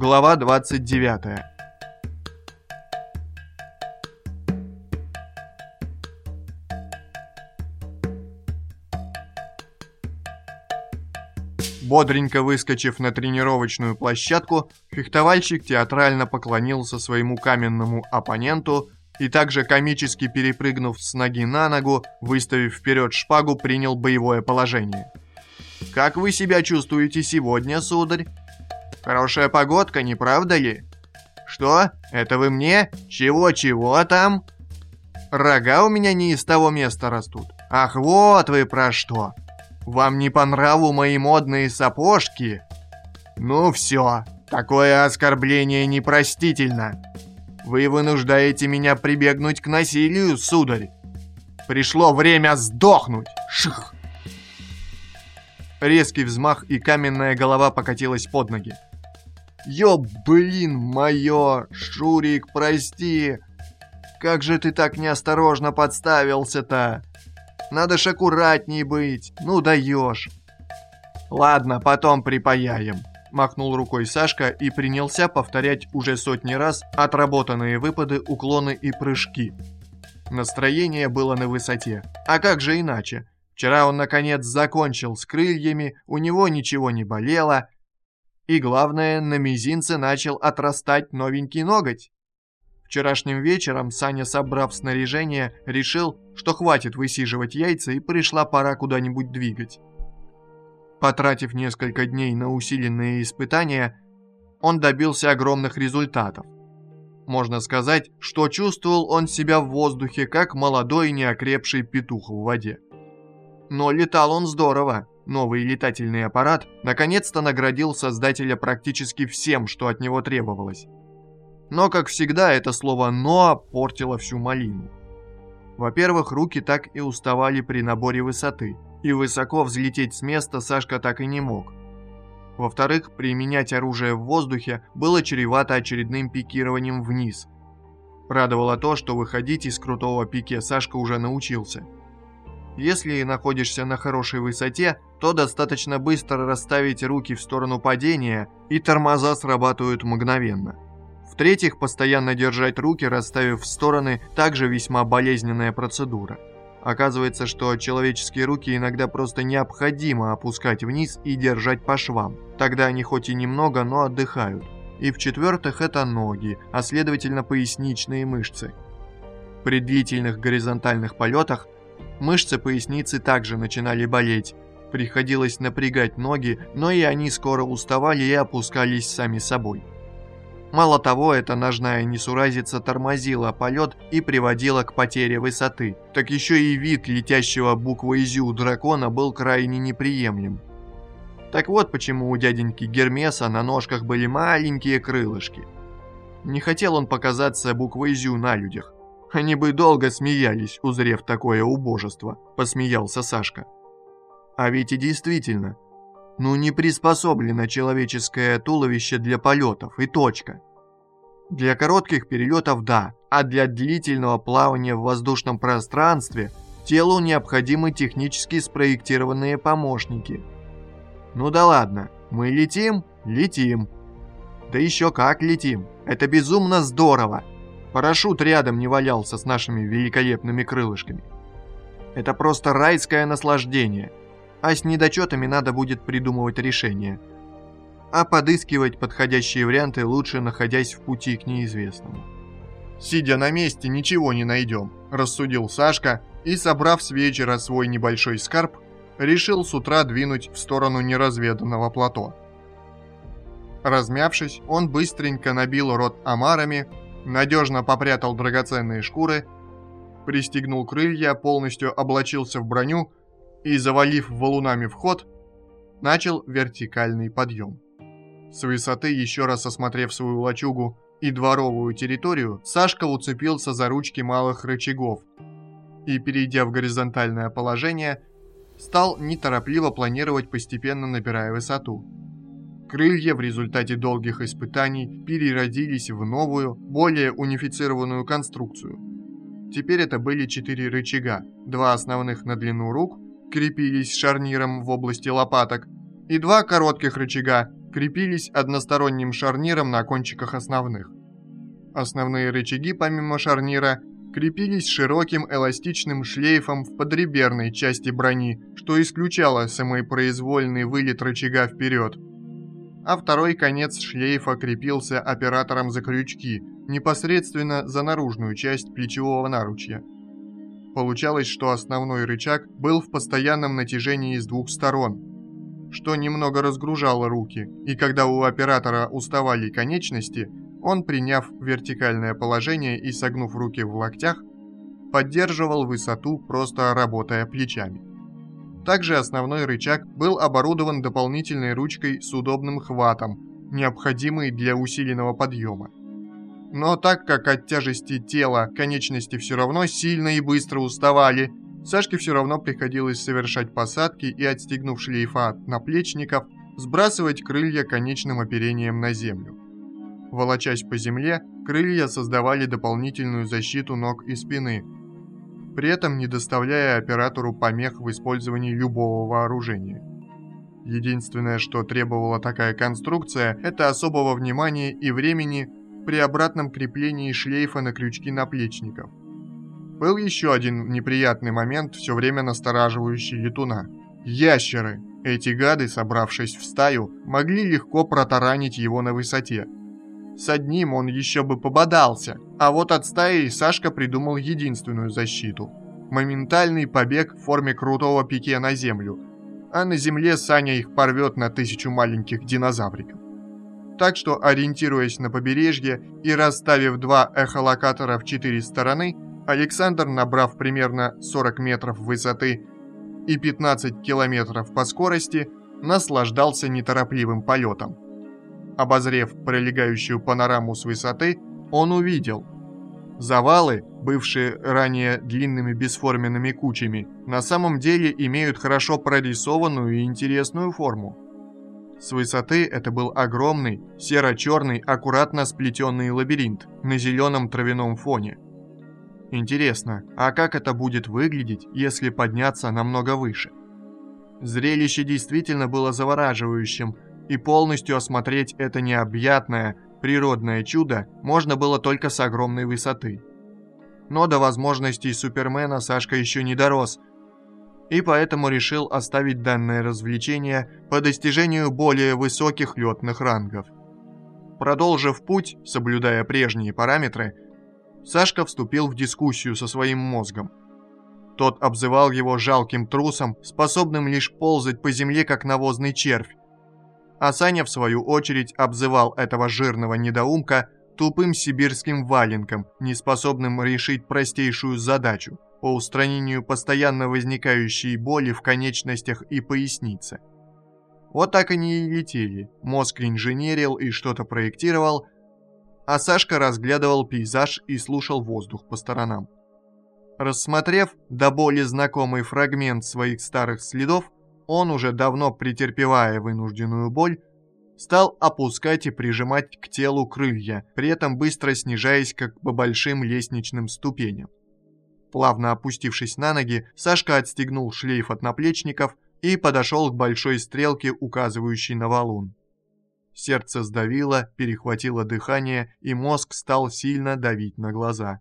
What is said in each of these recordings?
Глава 29. Бодренько выскочив на тренировочную площадку, фехтовальщик театрально поклонился своему каменному оппоненту и также комически перепрыгнув с ноги на ногу, выставив вперед шпагу, принял боевое положение. «Как вы себя чувствуете сегодня, сударь? Хорошая погодка, не правда ли?» «Что? Это вы мне? Чего-чего там?» «Рога у меня не из того места растут. Ах, вот вы про что!» Вам не по нраву мои модные сапожки? Ну все, такое оскорбление непростительно. Вы вынуждаете меня прибегнуть к насилию, сударь. Пришло время сдохнуть. Ших! Резкий взмах, и каменная голова покатилась под ноги. Ё, блин, моё, Шурик, прости. Как же ты так неосторожно подставился-то? Надо ж аккуратней быть. Ну даешь. Ладно, потом припаяем. Махнул рукой Сашка и принялся повторять уже сотни раз отработанные выпады, уклоны и прыжки. Настроение было на высоте. А как же иначе? Вчера он наконец закончил с крыльями, у него ничего не болело. И главное, на мизинце начал отрастать новенький ноготь. Вчерашним вечером Саня, собрав снаряжение, решил, что хватит высиживать яйца и пришла пора куда-нибудь двигать. Потратив несколько дней на усиленные испытания, он добился огромных результатов. Можно сказать, что чувствовал он себя в воздухе, как молодой неокрепший петух в воде. Но летал он здорово. Новый летательный аппарат наконец-то наградил создателя практически всем, что от него требовалось. Но, как всегда, это слово «но» портило всю малину. Во-первых, руки так и уставали при наборе высоты, и высоко взлететь с места Сашка так и не мог. Во-вторых, применять оружие в воздухе было чревато очередным пикированием вниз. Радовало то, что выходить из крутого пике Сашка уже научился. Если находишься на хорошей высоте, то достаточно быстро расставить руки в сторону падения, и тормоза срабатывают мгновенно. В-третьих, постоянно держать руки, расставив в стороны, также весьма болезненная процедура. Оказывается, что человеческие руки иногда просто необходимо опускать вниз и держать по швам. Тогда они хоть и немного, но отдыхают. И в-четвертых, это ноги, а следовательно поясничные мышцы. При длительных горизонтальных полетах мышцы поясницы также начинали болеть. Приходилось напрягать ноги, но и они скоро уставали и опускались сами собой. Мало того, эта ножная несуразица тормозила полет и приводила к потере высоты. Так еще и вид летящего буквой «зю» дракона был крайне неприемлем. Так вот почему у дяденьки Гермеса на ножках были маленькие крылышки. Не хотел он показаться буквой «зю» на людях. Они бы долго смеялись, узрев такое убожество, посмеялся Сашка. А ведь и действительно, ну не приспособлено человеческое туловище для полетов, и точка. Для коротких перелетов – да, а для длительного плавания в воздушном пространстве телу необходимы технически спроектированные помощники. Ну да ладно, мы летим? Летим. Да еще как летим, это безумно здорово. Парашют рядом не валялся с нашими великолепными крылышками. Это просто райское наслаждение – а с недочетами надо будет придумывать решение. А подыскивать подходящие варианты лучше, находясь в пути к неизвестному. «Сидя на месте, ничего не найдем», – рассудил Сашка и, собрав с вечера свой небольшой скарб, решил с утра двинуть в сторону неразведанного плато. Размявшись, он быстренько набил рот омарами, надежно попрятал драгоценные шкуры, пристегнул крылья, полностью облачился в броню и, завалив валунами вход, начал вертикальный подъем. С высоты, еще раз осмотрев свою лачугу и дворовую территорию, Сашка уцепился за ручки малых рычагов и, перейдя в горизонтальное положение, стал неторопливо планировать, постепенно набирая высоту. Крылья в результате долгих испытаний переродились в новую, более унифицированную конструкцию. Теперь это были четыре рычага, два основных на длину рук крепились шарниром в области лопаток, и два коротких рычага, крепились односторонним шарниром на кончиках основных. Основные рычаги, помимо шарнира, крепились широким эластичным шлейфом в подреберной части брони, что исключало самопроизвольный вылет рычага вперед. А второй конец шлейфа крепился оператором за крючки, непосредственно за наружную часть плечевого наручья. Получалось, что основной рычаг был в постоянном натяжении с двух сторон, что немного разгружало руки, и когда у оператора уставали конечности, он, приняв вертикальное положение и согнув руки в локтях, поддерживал высоту, просто работая плечами. Также основной рычаг был оборудован дополнительной ручкой с удобным хватом, необходимой для усиленного подъема. Но так как от тяжести тела конечности все равно сильно и быстро уставали, Сашке все равно приходилось совершать посадки и, отстегнув шлейфа от наплечников, сбрасывать крылья конечным оперением на землю. Волочась по земле, крылья создавали дополнительную защиту ног и спины, при этом не доставляя оператору помех в использовании любого вооружения. Единственное, что требовала такая конструкция, это особого внимания и времени при обратном креплении шлейфа на крючки наплечников. Был еще один неприятный момент, все время настораживающий летуна. Ящеры. Эти гады, собравшись в стаю, могли легко протаранить его на высоте – с одним он еще бы пободался, а вот от стаи Сашка придумал единственную защиту. Моментальный побег в форме крутого пике на землю, а на земле Саня их порвет на тысячу маленьких динозавриков. Так что, ориентируясь на побережье и расставив два эхолокатора в четыре стороны, Александр, набрав примерно 40 метров высоты и 15 километров по скорости, наслаждался неторопливым полетом. Обозрев пролегающую панораму с высоты, он увидел. Завалы, бывшие ранее длинными бесформенными кучами, на самом деле имеют хорошо прорисованную и интересную форму. С высоты это был огромный, серо-черный, аккуратно сплетенный лабиринт на зеленом травяном фоне. Интересно, а как это будет выглядеть, если подняться намного выше? Зрелище действительно было завораживающим – и полностью осмотреть это необъятное, природное чудо можно было только с огромной высоты. Но до возможностей Супермена Сашка еще не дорос, и поэтому решил оставить данное развлечение по достижению более высоких летных рангов. Продолжив путь, соблюдая прежние параметры, Сашка вступил в дискуссию со своим мозгом. Тот обзывал его жалким трусом, способным лишь ползать по земле, как навозный червь, а Саня, в свою очередь, обзывал этого жирного недоумка тупым сибирским валенком, неспособным решить простейшую задачу по устранению постоянно возникающей боли в конечностях и пояснице. Вот так они и летели. Мозг инженерил и что-то проектировал, а Сашка разглядывал пейзаж и слушал воздух по сторонам. Рассмотрев до боли знакомый фрагмент своих старых следов, он, уже давно претерпевая вынужденную боль, стал опускать и прижимать к телу крылья, при этом быстро снижаясь как по большим лестничным ступеням. Плавно опустившись на ноги, Сашка отстегнул шлейф от наплечников и подошел к большой стрелке, указывающей на валун. Сердце сдавило, перехватило дыхание, и мозг стал сильно давить на глаза.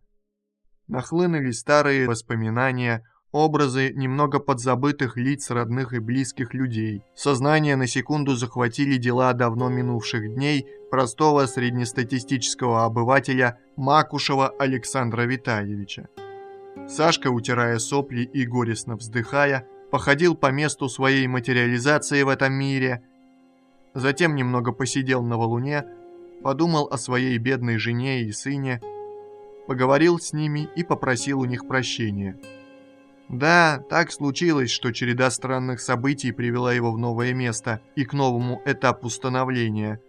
Нахлынули старые воспоминания Образы немного подзабытых лиц родных и близких людей. Сознание на секунду захватили дела давно минувших дней простого среднестатистического обывателя Макушева Александра Витальевича. Сашка, утирая сопли и горестно вздыхая, походил по месту своей материализации в этом мире, затем немного посидел на валуне, подумал о своей бедной жене и сыне, поговорил с ними и попросил у них прощения – да, так случилось, что череда странных событий привела его в новое место и к новому этапу становления.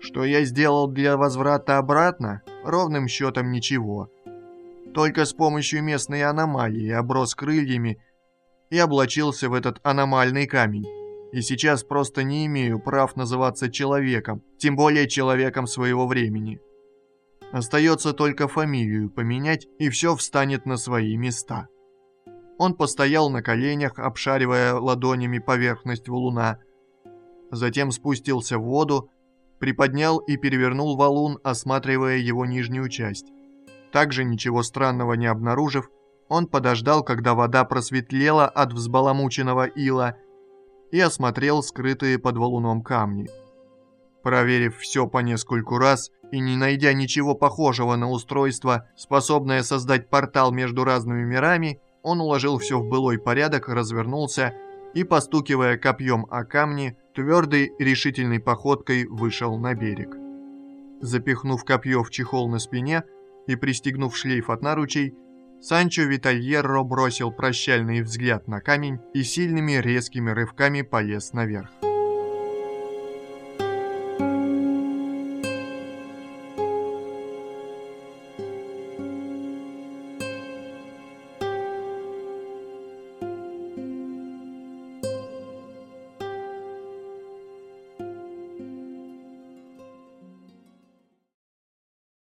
Что я сделал для возврата обратно? Ровным счетом ничего. Только с помощью местной аномалии оброс крыльями и облачился в этот аномальный камень. И сейчас просто не имею прав называться человеком, тем более человеком своего времени. Остается только фамилию поменять, и все встанет на свои места. Он постоял на коленях, обшаривая ладонями поверхность валуна. затем спустился в воду, приподнял и перевернул валун, осматривая его нижнюю часть. Также ничего странного не обнаружив, он подождал, когда вода просветлела от взбаламученного ила, и осмотрел скрытые под валуном камни. Проверив все по нескольку раз и не найдя ничего похожего на устройство, способное создать портал между разными мирами, он уложил все в былой порядок, развернулся и, постукивая копьем о камни, твердой решительной походкой вышел на берег. Запихнув копье в чехол на спине и пристегнув шлейф от наручей, Санчо Витальерро бросил прощальный взгляд на камень и сильными резкими рывками полез наверх.